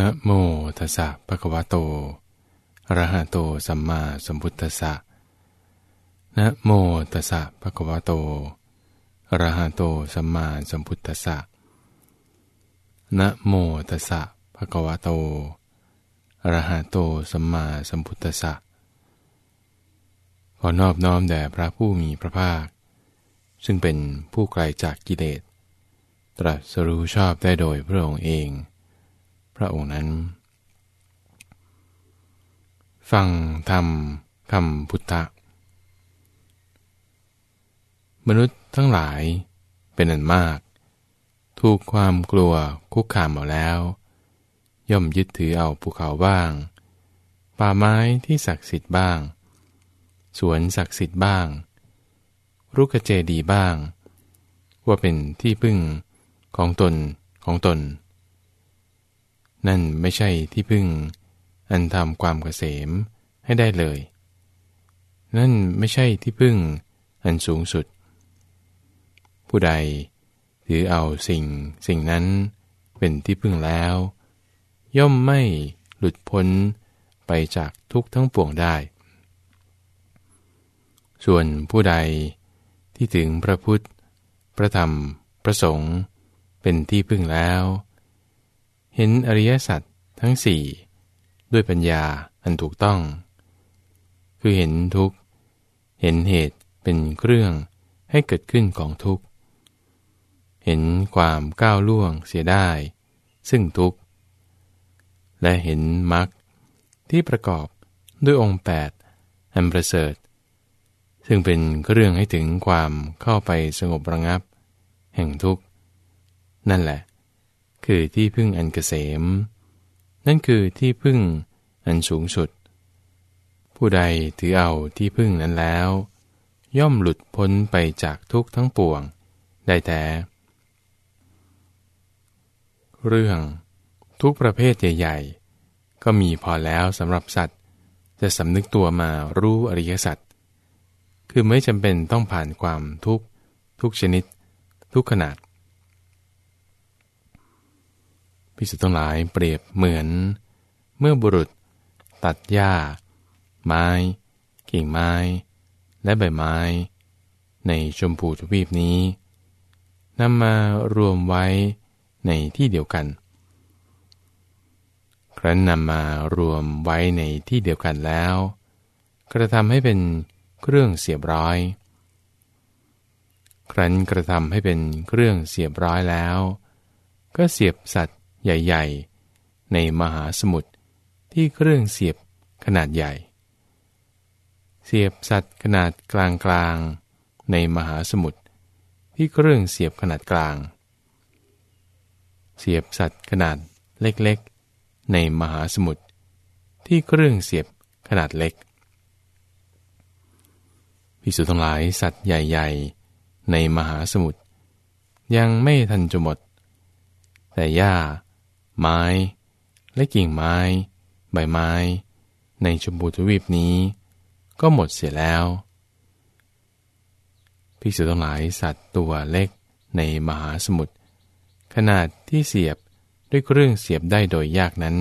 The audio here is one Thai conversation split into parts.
นะโมตัสสะภะคะวะโตอะระหะโตสัมมาสัมพุทธัสสะนะโมตัสสะภะคะวะโตอะระหะโตสัมมาสัมพุทธัสสะนะโมตัสสะภะคะวะโตอะระหะโตสัมมาสัมพุทธัสสะขอนอบน้อมแด่พระผู้มีพระภาค ซึ่งเป็นผู้ไกลจากกิเลส ตรัสรู้ชอบได้โดยพระองค์เอง พระองค์นั้น ฟังธรรมคำพุทธะ มนุษย์ทั้งหลายเป็นอันมาก ถูกความกลัวคุกคามเอาแล้ว ย่อมยึดถือเอาภูเขาบ้าง ป่าไม้ที่ศักดิ์สิทธิ์บ้าง สวนศักดิ์สิทธิ์บ้าง รุกเจดีบ้าง ว่าเป็นที่พึ่งของตนของตน นั่นไม่ใช่ที่พึ่ง อันทำความเกษมให้ได้เลย นั่นไม่ใช่ที่พึ่ง อันสูงสุด ผู้ใดถือเอาสิ่งสิ่งนั้นเป็นที่พึ่งแล้ว ย่อมไม่หลุดพ้นไปจากทุกทั้งปวงได้ ส่วนผู้ใดที่ถึงพระพุทธ พระธรรม พระสงฆ์เป็นที่พึ่งแล้ว เห็นอริยสัจทั้งสี่ด้วยปัญญาอันถูกต้อง คือเห็นทุกข์เห็นเหตุเป็นเครื่องให้เกิดขึ้นของทุกข์ เห็นความก้าวล่วงเสียได้ ซึ่งทุกข์ และเห็นมรรคที่ประกอบด้วยองค์แปดอันประเสริฐ ซึ่งเป็นเรื่องให้ถึงความเข้าไปสงบระงับ แห่งทุกข์ นั่นแหละ คือที่พึ่งอันเกษม นั่นคือที่พึ่งอันสูงสุด ผู้ใดถือเอาที่พึ่งนั้นแล้ว ย่อมหลุดพ้นไปจากทุกทั้งปวง ได้แต่เรื่องทุกประเภทใหญ่ๆ ก็มีพอแล้วสำหรับสัตว์ จะสำนึกตัวมารู้อริยสัจคือไม่จำเป็นต้องผ่านความทุกทุกชนิด ทุกขนาด พิสุทั้งหลายเปรียบเหมือน เมื่อบุรุษ ตัดหญ้า ไม้ กิ่งไม้ และใบไม้ ในชมพูทวีปนี้นำมารวมไว้ในที่เดียวกัน ครั้นนำมารวมไว้ในที่เดียวกันแล้ว กระทำให้เป็นเครื่องเสียบร้อย ครั้นกระทำให้เป็นเครื่องเสียบร้อยแล้ว ก็เสียบสัตว์ ใหญ่ ๆ ในมหาสมุทรที่เครื่องเสียบขนาดใหญ่ เสียบสัตว์ขนาดกลางๆ ในมหาสมุทรที่เครื่องเสียบขนาดกลาง เสียบสัตว์ขนาดเล็กๆ ในมหาสมุทรที่เครื่องเสียบขนาดเล็กพิสุทั้งหลายสัตว์ใหญ่ ๆ ในมหาสมุทรยังไม่ทันจะหมด แต่หญ้า ไม้ และกิ่งไม้ ใบไม้ ในชมพูทวีปนี้ ก็หมดเสียแล้วภิกษุทั้งหลายสัตว์ตัวเล็กในมหาสมุทรขนาดที่เสียบด้วยเครื่องเสียบได้โดยยากนั้น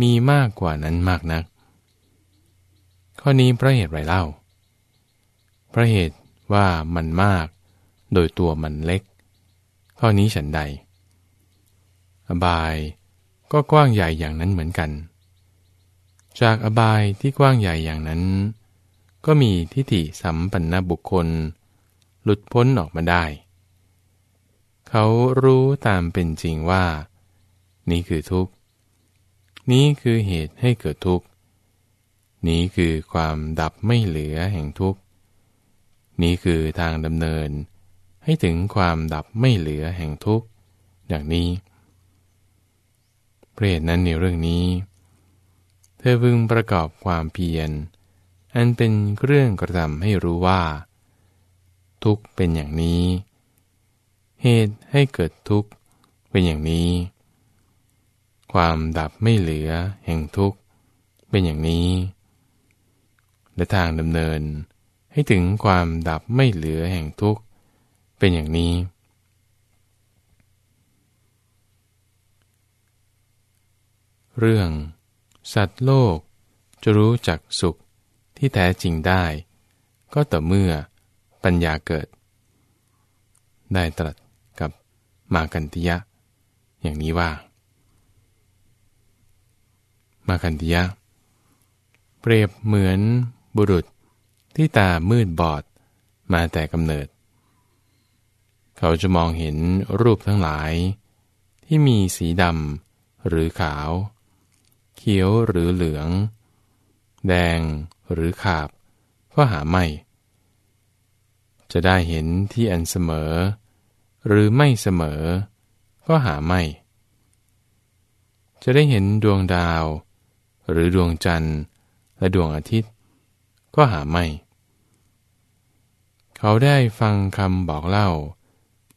มีมากกว่านั้นมากนัก ข้อนี้เพราะเหตุไรเล่าเพราะเหตุว่ามันมาก โดยตัวมันเล็ก ข้อนี้ฉันใด อบายก็กว้างใหญ่อย่างนั้นเหมือนกัน จากอบายที่กว้างใหญ่อย่างนั้น ก็มีทิฏฐิสัมปันนบุคคล หลุดพ้นออกมาได้ เขารู้ตามเป็นจริงว่า นี้คือทุกข์ นี้คือเหตุให้เกิดทุกข์ นี้คือความดับไม่เหลือแห่งทุกข์ นี้คือทางดำเนิน ให้ถึงความดับไม่เหลือแห่งทุกข์ อย่างนี้ เพราะนั้นในเรื่องนี้ เธอพึงประกอบความเพียร อันเป็นเครื่องกระทำให้รู้ว่า ทุกเป็นอย่างนี้ เหตุให้เกิดทุกข์เป็นอย่างนี้ ความดับไม่เหลือแห่งทุกข์เป็นอย่างนี้ และทางดำเนินให้ถึงความดับไม่เหลือแห่งทุกข์เป็นอย่างนี้ เรื่อง สัตว์โลก จะรู้จักสุขที่แท้จริงได้ ก็ต่อเมื่อปัญญาเกิด ได้ตรัสกับมากันติยะ อย่างนี้ว่า มากันติยะ เปรียบเหมือนบุรุษที่ตามืดบอดมาแต่กำเนิด เขาจะมองเห็นรูปทั้งหลาย ที่มีสีดำหรือขาว เขียวหรือเหลือง แดงหรือขาบ ก็หาไม่ จะได้เห็นที่อันเสมอ หรือไม่เสมอ ก็หาไม่ จะได้เห็นดวงดาว หรือดวงจันทร์และดวงอาทิตย์ ก็หาไม่ เขาได้ฟังคำบอกเล่า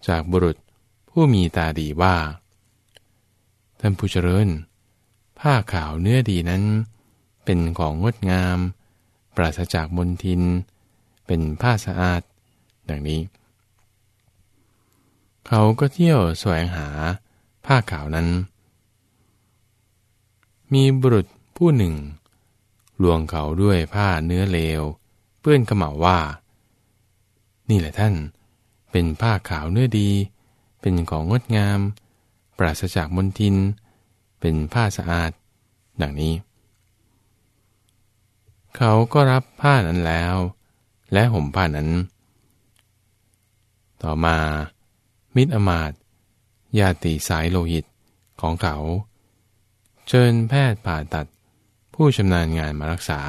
จากบุรุษผู้มีตาดีว่าท่านผู้เจริญ ผ้าขาวเนื้อดีนั้น เป็นของงดงาม ปราศจากมลทิน เป็นผ้าสะอาด ดังนี้ เขาก็เที่ยวแสวงหาผ้าขาวนั้น มีบุรุษผู้หนึ่ง ลวงเขาด้วยผ้าเนื้อเลว เปื้อนขม่าว่า นี่แหละท่าน เป็นผ้าขาวเนื้อดี เป็นของงดงาม ปราศจากมลทินเเป็นผ้าสะอาด ดังนี้ เขาก็รับผ้านั้นแล้ว และห่มผ้านั้น ต่อมา มิตรอมาตญาติสายโลหิตของเขา เชิญแพทย์ผ่าตัดผู้ชำนาญงานมารักษา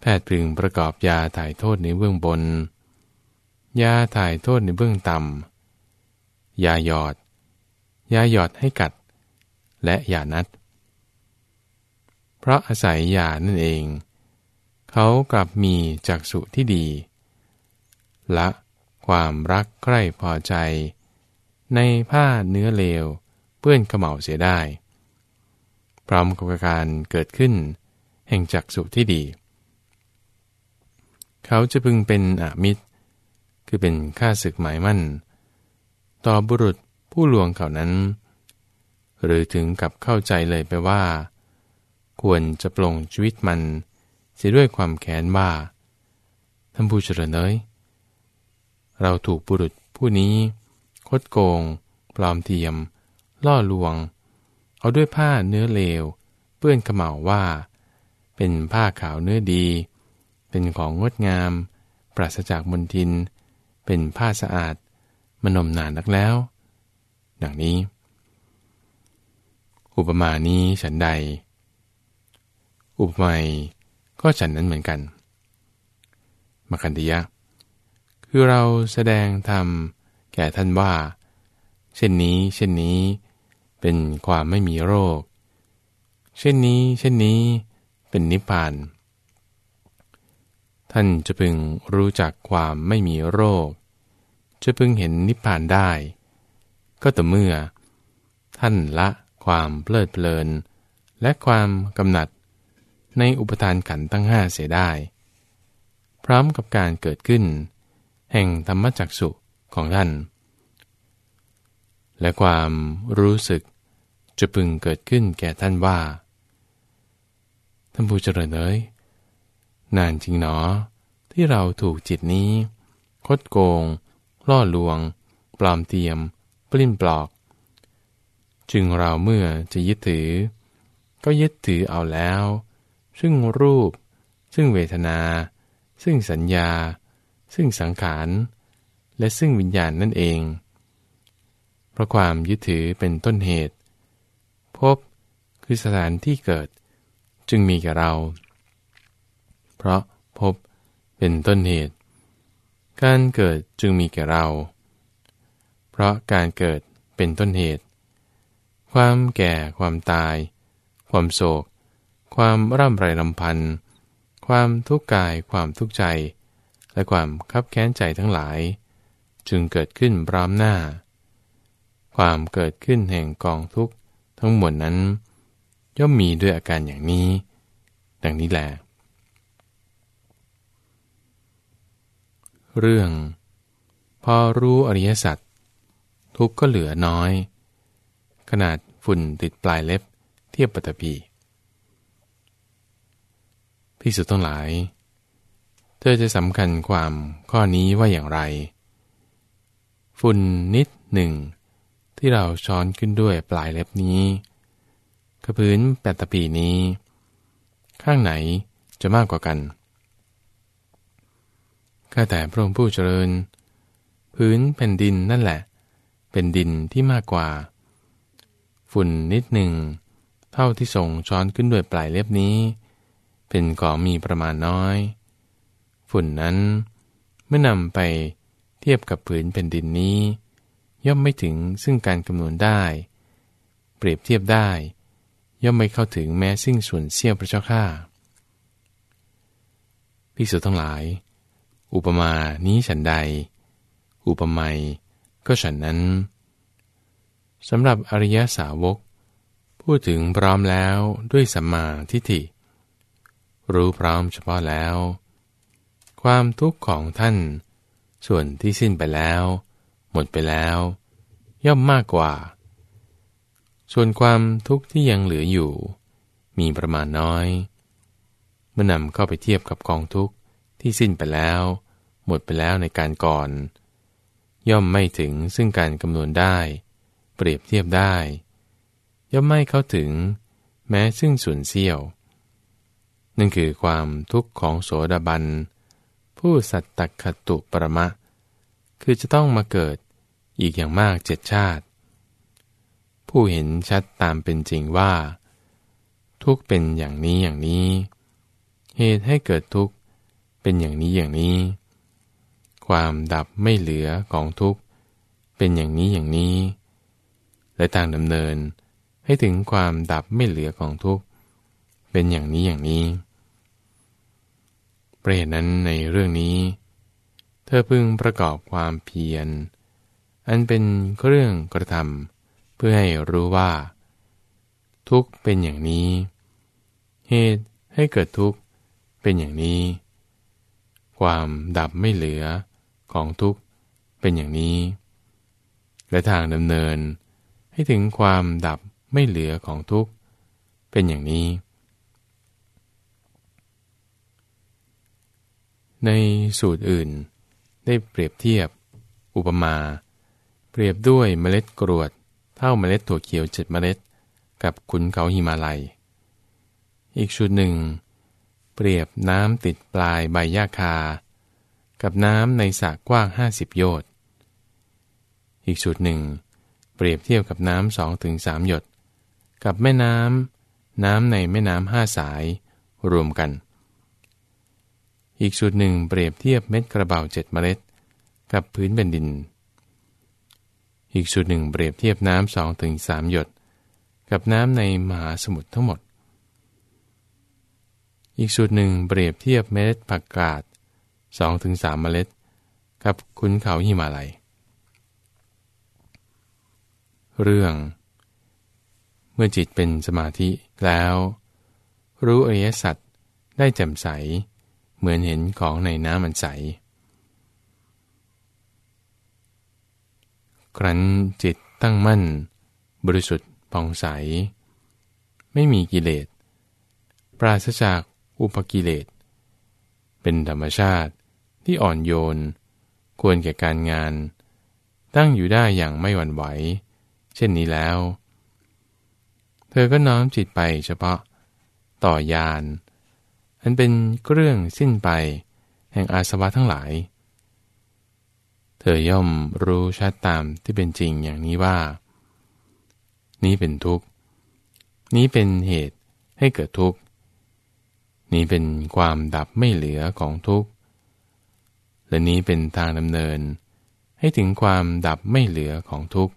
แพทย์พึงประกอบยาถ่ายโทษในเบื้องบน ยาถ่ายโทษในเบื้องต่ำยาหยอด ยาหยอดให้กัด และยานัด เพราะอาศัยยานั่นเอง เขากลับมีจักษุที่ดี ละความรักใคร่พอใจ ในผ้าเนื้อเลวเปื้อนขมเหลาเสียได้ พร้อมกับการเกิดขึ้น แห่งจักษุที่ดี เขาจะพึงเป็นอมิตร คือเป็นข้าศึกหมายมั่น ต่อบุรุษ ผู้ลวงเขานั้น หรือถึงกับเข้าใจเลยไปว่า ควรจะปลงชีวิตมัน เสียด้วยความแค้นว่าท่านผู้เจริญเอ้ยเราถูกบุรุษผู้นี้ คดโกง ปลอมเทียม ล่อลวง เอาด้วยผ้าเนื้อเลว เปื้อนขมเหลาว่า เป็นผ้าขาวเนื้อดี เป็นของงดงาม ปราศจากมลทิน เป็นผ้าสะอาดมนมนานนักแล้ว ดังนี้ อุปมานี้ฉันใด อุปไมยก็ฉันนั้นเหมือนกันมคันติยะ คือเราแสดงธรรมแก่ท่านว่า เช่นนี้ เช่นนี้ เป็นความไม่มีโรค เช่นนี้ เช่นนี้ เป็นนิพพาน ท่านจะพึงรู้จักความไม่มีโรค จะพึงเห็นนิพพานได้ ก็ต่อเมื่อ ท่านละความเพลิดเพลิน และความกำหนัด ในอุปทานขันตั้งห้าเสียได้ พร้อมกับการเกิดขึ้น แห่งธรรมจักสุของท่าน และความรู้สึกจะพึงเกิดขึ้นแก่ท่านว่าท่านผู้เจริญเอ๋ยนานจริงหนอ ที่เราถูกจิตนี้ คดโกง ล่อลวง ปลอมเตียม ลิ้นปลอก จึงเราเมื่อจะยึดถือ ก็ยึดถือเอาแล้ว ซึ่งรูป ซึ่งเวทนา ซึ่งสัญญา ซึ่งสังขารและซึ่งวิญญาณนั่นเอง เพราะความยึดถือเป็นต้นเหตุ พบคือสถานที่เกิดจึงมีแก่เรา เพราะพบเป็นต้นเหตุ การเกิดจึงมีแก่เรา เพราะการเกิดเป็นต้นเหตุ ความแก่ ความตาย ความโศก ความร่ำไรลำพันธ์ความทุกข์กาย ความทุกข์ใจ และความคับแค้นใจทั้งหลาย จึงเกิดขึ้นพร้อมหน้า ความเกิดขึ้นแห่งกองทุกข์ทั้งหมดนั้น ย่อมมีด้วยอาการอย่างนี้ ดังนี้แหละเรื่อง พอรู้อริยสัจ ทุกก็เหลือน้อย ขนาดฝุ่นติดปลายเล็บเทียบปฐพีพิสุทั้งหลาย เธอจะสำคัญความข้อนี้ว่าอย่างไร ฝุ่นนิดหนึ่ง ที่เราช้อนขึ้นด้วยปลายเล็บนี้ กระพื้นแปตปีนี้ ข้างไหนจะมากกว่ากันข้าแต่พระองค์ผู้เจริญ พื้นแผ่นดินนั่นแหละ เป็นดินที่มากกว่า ฝุ่นนิดหนึ่ง เท่าที่ส่งช้อนขึ้นด้วยปลายเล็บนี้ เป็นก่อมีประมาณน้อย ฝุ่นนั้น เมื่อนำไปเทียบกับผืนแผ่นดินนี้ ย่อมไม่ถึงซึ่งการคำนวณได้ เปรียบเทียบได้ ย่อมไม่เข้าถึงแม้ซึ่งส่วนเสี้ยวพระเจ้าข้าพิสุทั้งหลาย อุปมานี้ฉันใด อุปไมย ก็ฉันนั้นสำหรับอริยสาวก พูดถึงพร้อมแล้วด้วยสัมมาทิฏฐิ รู้พร้อมเฉพาะแล้ว ความทุกข์ของท่าน ส่วนที่สิ้นไปแล้ว หมดไปแล้ว ย่อมมากกว่า ส่วนความทุกข์ที่ยังเหลืออยู่ มีประมาณน้อย เมื่อนำเข้าไปเทียบกับกองทุกข์ที่สิ้นไปแล้ว หมดไปแล้วในการก่อน ย่อมไม่ถึงซึ่งการคำนวณได้ เปรียบเทียบได้ ย่อมไม่เข้าถึง แม้ซึ่งส่วนเสี้ยว นั่นคือความทุกข์ของโสดาบัน ผู้สัตตคตุปรมะ คือจะต้องมาเกิดอีกอย่างมากเจ็ดชาติ ผู้เห็นชัดตามเป็นจริงว่า ทุกเป็นอย่างนี้อย่างนี้ เหตุให้เกิดทุกเป็นอย่างนี้อย่างนี้ ความดับไม่เหลือของทุกข์ เป็นอย่างนี้อย่างนี้ และทางดำเนินให้ถึงความดับไม่เหลือของทุกข์ เป็นอย่างนี้อย่างนี้ประเหตุนั้นในเรื่องนี้ เธอพึงประกอบความเพียร อันเป็นเครื่องกระทำเพื่อให้รู้ว่า ทุกข์เป็นอย่างนี้ เหตุให้เกิดทุกข์เป็นอย่างนี้ ความดับไม่เหลือ ของทุกข์เป็นอย่างนี้ และทางดำเนินให้ถึงความดับไม่เหลือของทุกข์เป็นอย่างนี้ ในสูตรอื่นได้เปรียบเทียบ อุปมา เปรียบด้วยเมล็ดกรวด เท่าเมล็ดถั่วเขียวเจ็ดเมล็ด กับขุนเขาหิมาลัย อีกชุดหนึ่ง เปรียบน้ำติดปลายใบหญ้าคา กับน้ำในสระกว้างห้าสิบโยชน์ อีกชุดหนึ่ง เปรียบเทียบกับน้ำสองถึงสามหยด กับแม่น้ำน้ำในแม่น้ำห้าสายรวมกัน อีกชุดหนึ่งเปรียบเทียบเม็ดกระเบาเจ็ดเมล็ด กับพื้นแผ่นดิน อีกชุดหนึ่งเปรียบเทียบน้ำสองถึงสามหยด กับน้ำในมหาสมุทรทั้งหมดอีกชุดหนึ่งเปรียบเทียบเมล็ดผักกาด สองถึงสามเมล็ด กับคุณเขาหิมาลัย เรื่อง เมื่อจิตเป็นสมาธิแล้ว รู้อริยสัจได้แจ่มใส เหมือนเห็นของในน้ำมันใส ครั้นจิตตั้งมั่น บริสุทธิ์ผ่องใส ไม่มีกิเลส ปราศจากอุปกิเลสเป็นธรรมชาติ ที่อ่อนโยน ควรแก่การงาน ตั้งอยู่ได้อย่างไม่หวั่นไหว เช่นนี้แล้ว เธอก็น้อมจิตไปเฉพาะ ต่อยานอันเป็นเครื่องสิ้นไป แห่งอาสวะทั้งหลาย เธอย่อมรู้ชัดตามที่เป็นจริงอย่างนี้ว่า นี้เป็นทุกข์ นี้เป็นเหตุให้เกิดทุกข์ นี้เป็นความดับไม่เหลือของทุกข์ และนี้เป็นทางดำเนิน ให้ถึงความดับไม่เหลือของทุกข์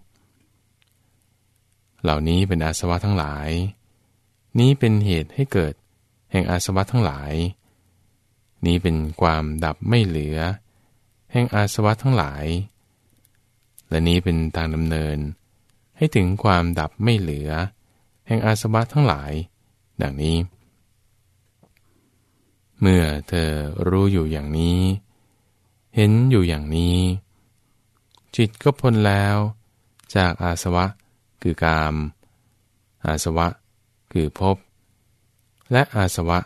เหล่านี้เป็นอาสวะทั้งหลาย นี้เป็นเหตุให้เกิด แห่งอาสวะทั้งหลาย นี้เป็นความดับไม่เหลือ แห่งอาสวะทั้งหลาย และนี้เป็นทางดำเนิน ให้ถึงความดับไม่เหลือ แห่งอาสวะทั้งหลาย ดังนี้ เมื่อเธอรู้อยู่อย่างนี้ เห็นอยู่อย่างนี้ จิตก็พ้นแล้ว จากอาสวะคือกาม อาสวะ คือภพและอาสวะ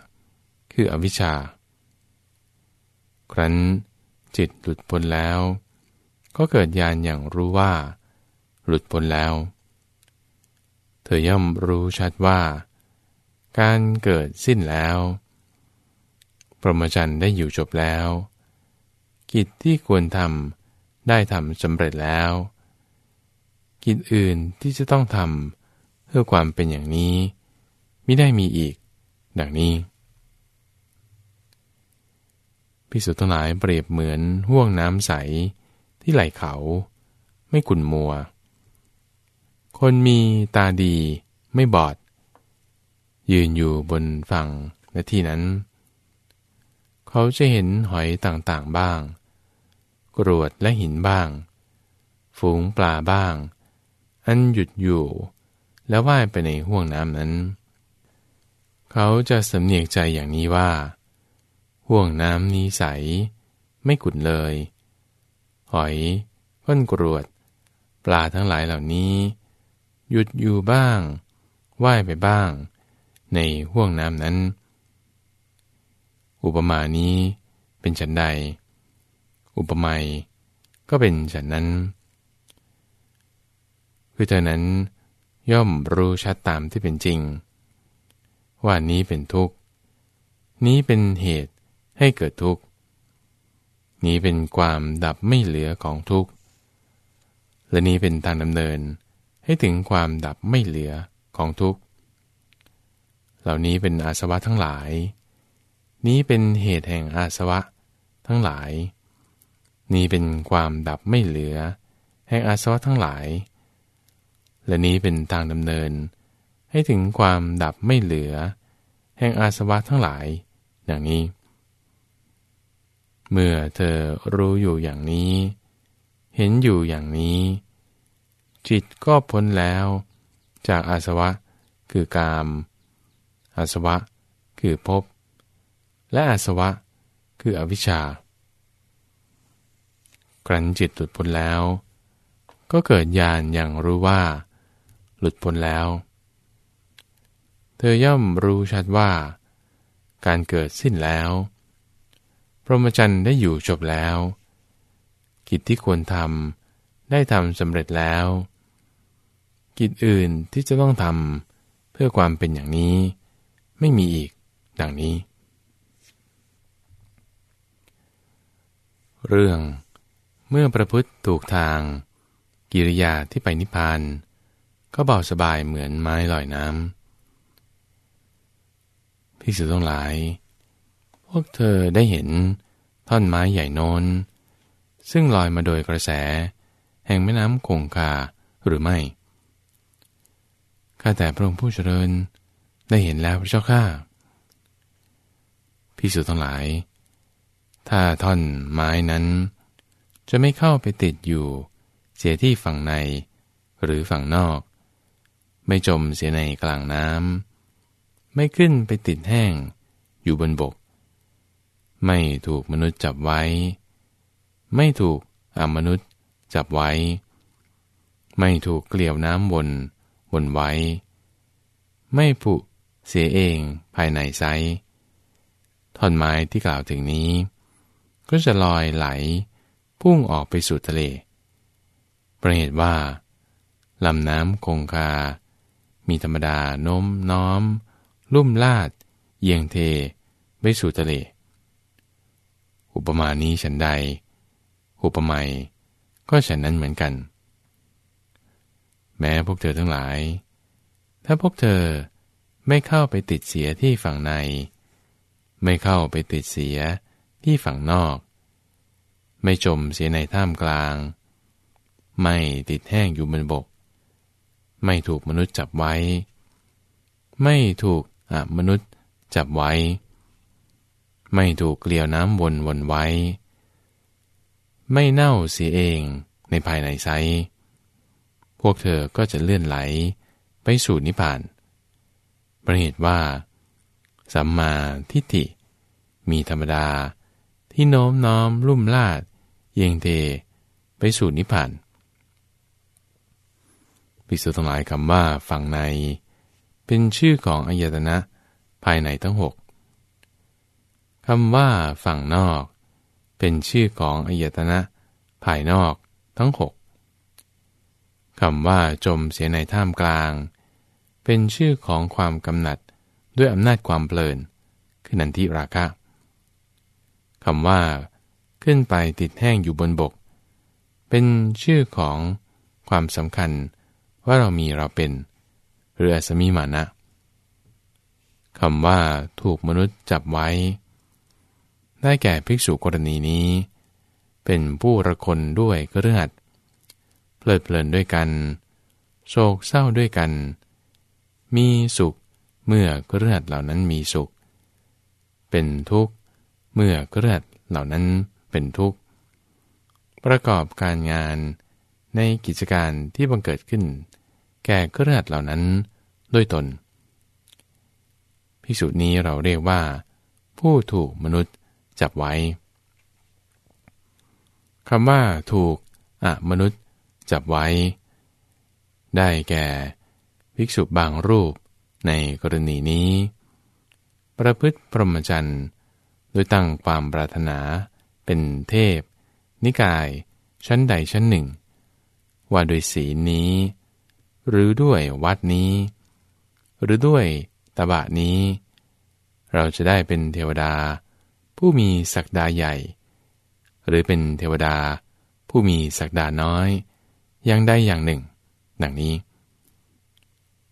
คืออวิชชา ครั้นจิตหลุดพ้นแล้ว ก็เกิดญาณอย่างรู้ว่า หลุดพ้นแล้ว เธอย่อมรู้ชัดว่า การเกิดสิ้นแล้ว พรหมจรรย์ได้อยู่จบแล้ว กิจที่ควรทำได้ทำสำเร็จแล้ว กิจอื่นที่จะต้องทำเพื่อความเป็นอย่างนี้ไม่ได้มีอีก ดังนี้พิสุทั้งหลายเปรียบเหมือนห่วงน้ำใสที่ไหลเขา ไม่ขุ่นมัว คนมีตาดีไม่บอด ยืนอยู่บนฝั่งในที่นั้น เขาจะเห็นหอยต่างๆบ้าง กรวดและหินบ้าง ฝูงปลาบ้าง อันหยุดอยู่ แล้วว่ายไปในห่วงน้ำนั้น เขาจะสำเนียกใจอย่างนี้ว่า ห่วงน้ำนี้ใส ไม่ขุ่นเลย หอยก้นกรวด ปลาทั้งหลายเหล่านี้ หยุดอยู่บ้างว่ายไปบ้าง ในห่วงน้ำนั้น อุปมานี้เป็นฉันใด อุปมยก็เป็นฉันนั้น คือเธอนั้นย่อมรู้ชัดตามที่เป็นจริง ว่านี้เป็นทุกข์ นี้เป็นเหตุให้เกิดทุกข์ นี้เป็นความดับไม่เหลือของทุกข์ และนี้เป็นทางดำเนินให้ถึงความดับไม่เหลือของทุกข์ เหล่านี้เป็นอาสวะทั้งหลาย นี้เป็นเหตุแห่งอาสวะทั้งหลาย นี้เป็นความดับไม่เหลือ แห่งอาสวะทั้งหลาย และนี้เป็นทางดำเนิน ให้ถึงความดับไม่เหลือ แห่งอาสวะทั้งหลาย อย่างนี้ เมื่อเธอรู้อยู่อย่างนี้ เห็นอยู่อย่างนี้ จิตก็พ้นแล้ว จากอาสวะคือกาม อาสวะ คือภพและอาสวะ คืออวิชชา ครั้นจิตหลุดพ้นแล้ว ก็เกิดญาณอย่างรู้ว่า หลุดพ้นแล้ว เธอย่อมรู้ชัดว่า การเกิดสิ้นแล้ว พรหมจรรย์ได้อยู่จบแล้ว กิจที่ควรทำได้ทำสำเร็จแล้ว กิจอื่นที่จะต้องทำเพื่อความเป็นอย่างนี้ ไม่มีอีกดังนี้ เรื่อง เมื่อประพฤติถูกทาง กิริยาที่ไปนิพพาน ก็เบาสบายเหมือนไม้ลอยน้ำพิสุต้องหลาย พวกเธอได้เห็นท่อนไม้ใหญ่โน้น ซึ่งลอยมาโดยกระแส แห่งแม่น้ำคงคาหรือไม่ข้าแต่พระองค์ผู้เจริญได้เห็นแล้วพระเจ้าข้าพิสุทั้งหลาย ถ้าท่อนไม้นั้น จะไม่เข้าไปติดอยู่ เสียที่ฝั่งใน หรือฝั่งนอก ไม่จมเสียในกลางน้ำไม่ขึ้นไปติดแห้ง อยู่บนบก ไม่ถูกมนุษย์จับไว้ ไม่ถูกอมนุษย์จับไว้ ไม่ถูกเกลียวน้ำวนวนไว้ ไม่ผุเสียเองภายในไซท่อนไม้ที่กล่าวถึงนี้ ก็จะลอยไหล พุ่งออกไปสู่ทะเลประเหตุว่าลำน้ำคงคา มีธรรมดาโน้มน้อม ลุ่มลาด เยียงเท ไปสู่ทะเล อุปมานี้ฉันใด อุปไมยก็ฉันนั้นเหมือนกัน แม้พวกเธอทั้งหลาย ถ้าพวกเธอไม่เข้าไปติดเสียที่ฝั่งใน ไม่เข้าไปติดเสียที่ฝั่งนอก ไม่จมเสียในท่ามกลาง ไม่ติดแห้งอยู่บนบก ไม่ถูกมนุษย์จับไว้ ไม่ถูกอมนุษย์จับไว้ ไม่ถูกเกลียวน้ำวนวนไว้ ไม่เน่าเสียเองในภายในไซพวกเธอก็จะเลื่อนไหลไปสู่นิพพานประเหตุว่า สัมมาทิฏฐิ มีธรรมดาที่โน้มน้อมลุ่มลาด เยงเทไปสู่นิพพานภิกษุทั้งหลายคำว่าฝั่งใน เป็นชื่อของอายตนะภายในทั้งหกคำว่าฝั่งนอก เป็นชื่อของอายตนะภายนอกทั้งหกคำว่าจมเสียในท่ามกลาง เป็นชื่อของความกำหนัดด้วยอำนาจความเพลิน คือนันทิราคะคำว่า ขึ้นไปติดแห้งอยู่บนบก เป็นชื่อของความสำคัญว่าเรามีเราเป็น หรืออสมีมานะคำว่าถูกมนุษย์จับไว้ ได้แก่ภิกษุกรณีนี้ เป็นผู้ระคนด้วยกเรือดเพลิดเพลินด้วยกัน โศกเศร้าด้วยกัน มีสุขเมื่อกเรือดเหล่านั้นมีสุข เป็นทุกข์เมื่อกเรือดเหล่านั้น เป็นทุกข์ ประกอบการงานในกิจการที่บังเกิดขึ้น แก่กเรือดเหล่านั้นด้วยตน ภิกษุนี้เราเรียกว่า ผู้ถูกมนุษย์จับไว้คำว่าถูกอะมนุษย์จับไว้ ได้แก่ ภิกษุบางรูปในกรณีนี้ ประพฤติพรหมจรรย์โดยตั้งความปรารถนา เป็นเทพ นิกาย ชั้นใดชั้นหนึ่ง ว่าโดยศีลนี้ หรือด้วยวัดนี้ หรือด้วยตบะนี้ เราจะได้เป็นเทวดา ผู้มีศักดาใหญ่ หรือเป็นเทวดา ผู้มีศักดาน้อยอย่างใดอย่างหนึ่ง ดังนี้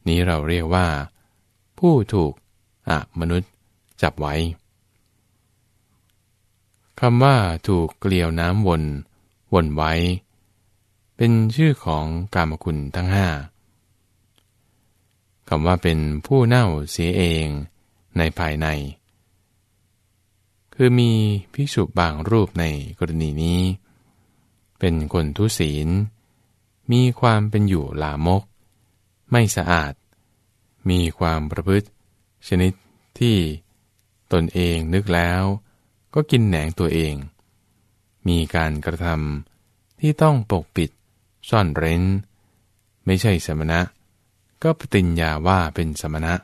นี้เราเรียกว่า ผู้ถูกอะมนุษย์จับไว้ คำว่าถูกเกลียวน้ำวน วนไว้ เป็นชื่อของกามคุณทั้งห้าคำว่าเป็นผู้เน่าเสียเองในภายใน คือมีภิกษุบางรูปในกรณีนี้ เป็นคนทุศีล มีความเป็นอยู่ลามก ไม่สะอาด มีความประพฤติ ชนิดที่ตนเองนึกแล้ว ก็กินแหนงตัวเอง มีการกระทำที่ต้องปกปิด ซ่อนเร้น ไม่ใช่สมณะ ก็ปฏิญญาว่าเป็นสมณะ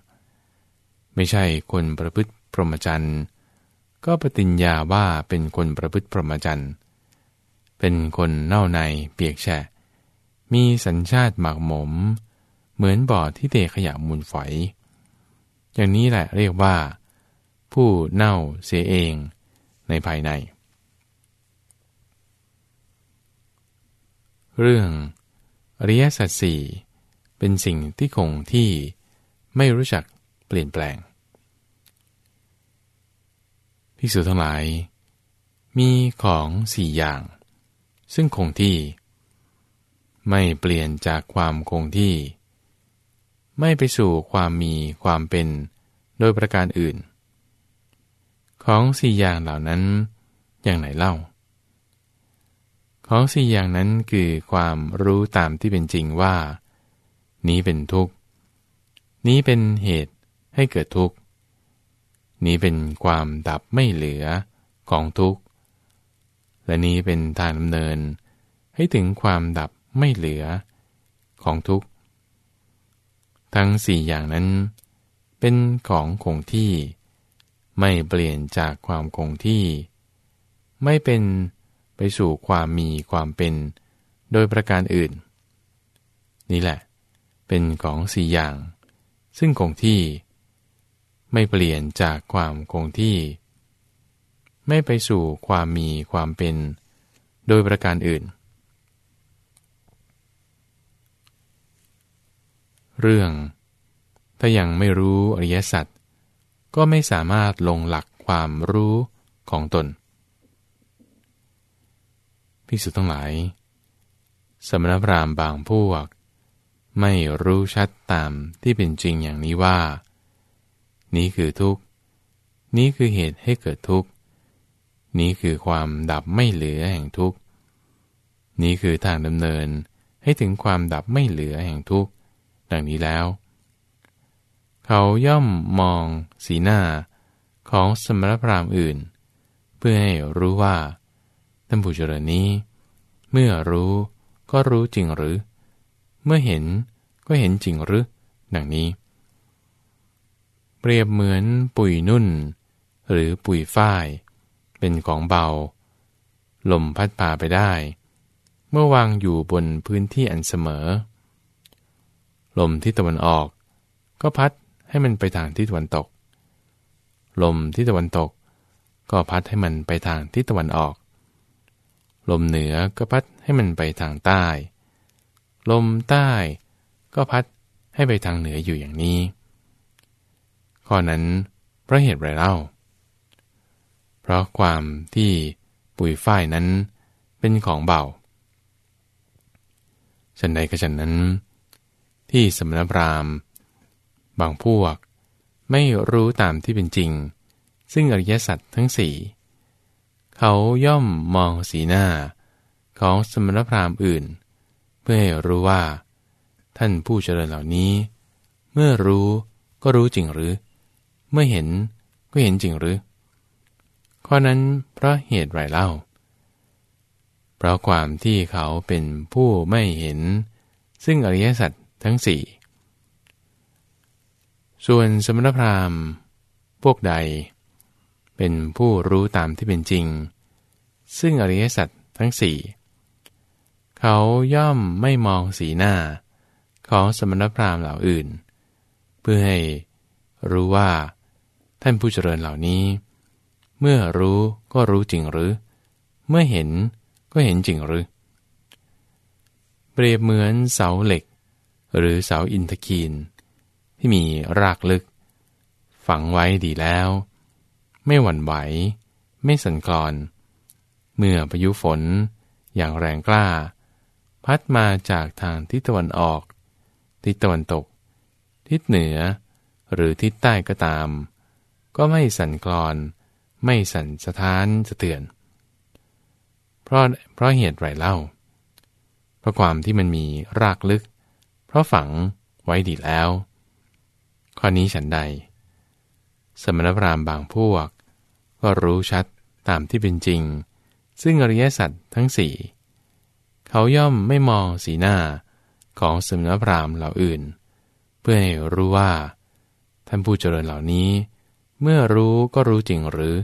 ไม่ใช่คนประพฤติพรหมจรรย์ก็ปฏิญญาว่าเป็นคนประพฤติพรหมจรรย์เป็นคนเน่าในเปียกแฉะ มีสัญชาติหมักหมม เหมือนบ่อที่เทขยะมูลฝอย อย่างนี้แหละเรียกว่า ผู้เน่าเสียเอง ในภายใน เรื่องอริยสัจสี่เป็นสิ่งที่คงที่ไม่รู้จักเปลี่ยนแปลงภิกษุทั้งหลาย มีของสี่อย่าง ซึ่งคงที่ ไม่เปลี่ยนจากความคงที่ ไม่ไปสู่ความมีความเป็นโดยประการอื่น ของสี่อย่างเหล่านั้น อย่างไหนเล่า ของสี่อย่างนั้นคือความรู้ตามที่เป็นจริงว่า นี้เป็นทุกข์ นี้เป็นเหตุให้เกิดทุกข์ นี้เป็นความดับไม่เหลือของทุกข์ และนี้เป็นทางดำเนิน ให้ถึงความดับไม่เหลือของทุกข์ ทั้งสี่อย่างนั้น เป็นของคงที่ ไม่เปลี่ยนจากความคงที่ ไม่เป็นไปสู่ความมีความเป็น โดยประการอื่น นี่แหละ เป็นของสี่อย่าง ซึ่งคงที่ ไม่เปลี่ยนจากความคงที่ ไม่ไปสู่ความมีความเป็น โดยประการอื่น เรื่อง ถ้ายังไม่รู้อริยสัจ ก็ไม่สามารถลงหลักความรู้ของตนพิสุทั้งหลาย สมณพราหมณ์บางพวก ไม่รู้ชัดตามที่เป็นจริงอย่างนี้ว่า นี้คือทุกข์ นี้คือเหตุให้เกิดทุกข์ นี้คือความดับไม่เหลือแห่งทุกข์ นี้คือทางดำเนินให้ถึงความดับไม่เหลือแห่งทุกข์ ดังนี้แล้ว เขาย่อมมองสีหน้าของสมณพราหมณ์อื่น เพื่อให้รู้ว่าท่านผู้เจริญนี้ เมื่อรู้ก็รู้จริงหรือ เมื่อเห็นก็เห็นจริงหรือ ดังนี้ เปรียบเหมือนปุ๋ยนุ่น หรือปุ๋ยฝ้าย เป็นของเบา ลมพัดพาไปได้ เมื่อวางอยู่บนพื้นที่อันเสมอ ลมที่ตะวันออก ก็พัด ให้มันไปทางที่ตะวันตก ลมที่ตะวันตก ก็พัดให้มันไปทางที่ตะวันออก ลมเหนือก็พัดให้มันไปทางใต้ ลมใต้ก็พัดให้ไปทางเหนืออยู่อย่างนี้ ข้อนั้นเพราะเหตุไรเล่า เพราะความที่ปุ๋ยฝ้ายนั้นเป็นของเบาฉันใดก็ฉันนั้น ที่สมณพราหมณ์ บางพวก ไม่รู้ตามที่เป็นจริง ซึ่งอริยสัจทั้งสี่เขาย่อมมองสีหน้า ของสมณพราหมณ์อื่น เพื่อให้รู้ว่า ท่านผู้เจริญเหล่านี้ เมื่อรู้ก็รู้จริงหรือ เมื่อเห็นก็เห็นจริงหรือ ข้อนั้นเพราะเหตุไรเล่า เพราะความที่เขาเป็นผู้ไม่เห็น ซึ่งอริยสัจทั้งสี่ ส่วนสมณพราหมณ์พวกใด เป็นผู้รู้ตามที่เป็นจริง ซึ่งอริยสัจทั้งสี่เขาย่อมไม่มองสีหน้า ของสมณพราหมณ์เหล่าอื่น เพื่อให้รู้ว่า ท่านผู้เจริญเหล่านี้ เมื่อรู้ก็รู้จริงหรือ เมื่อเห็นก็เห็นจริงหรือ เปรียบเหมือนเสาเหล็ก หรือเสาอินทคีน ที่มีรากลึก ฝังไว้ดีแล้ว ไม่หวั่นไหว ไม่สั่นคลอน เมื่อพายุฝนอย่างแรงกล้า พัดมาจากทางทิศตะวันออก ทิศตะวันตก ทิศเหนือ หรือทิศใต้ก็ตาม ก็ไม่สั่นคลอน ไม่สั่นสะท้านสะเตือน เพราะเพราะเหตุไรเล่า เพราะความที่มันมีรากลึก เพราะฝังไว้ดีแล้ว ข้อนี้ฉันใด สมณพราหมณ์บางพวก ก็รู้ชัดตามที่เป็นจริง ซึ่งอริยสัจทั้งสี่เขาย่อมไม่มองสีหน้าของสมณพราหมณ์เหล่าอื่น เพื่อให้รู้ว่า ท่านผู้เจริญเหล่านี้ เมื่อรู้ก็รู้จริงหรือ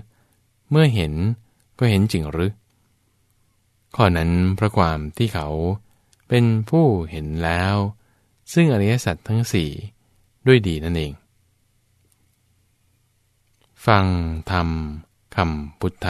เมื่อเห็นก็เห็นจริงหรือ ข้อนั้นเพราะความที่เขาเป็นผู้เห็นแล้ว ซึ่งอริยสัจทั้งสี่ ด้วยดีนั่นเอง ฟังธรรมคำพุทธ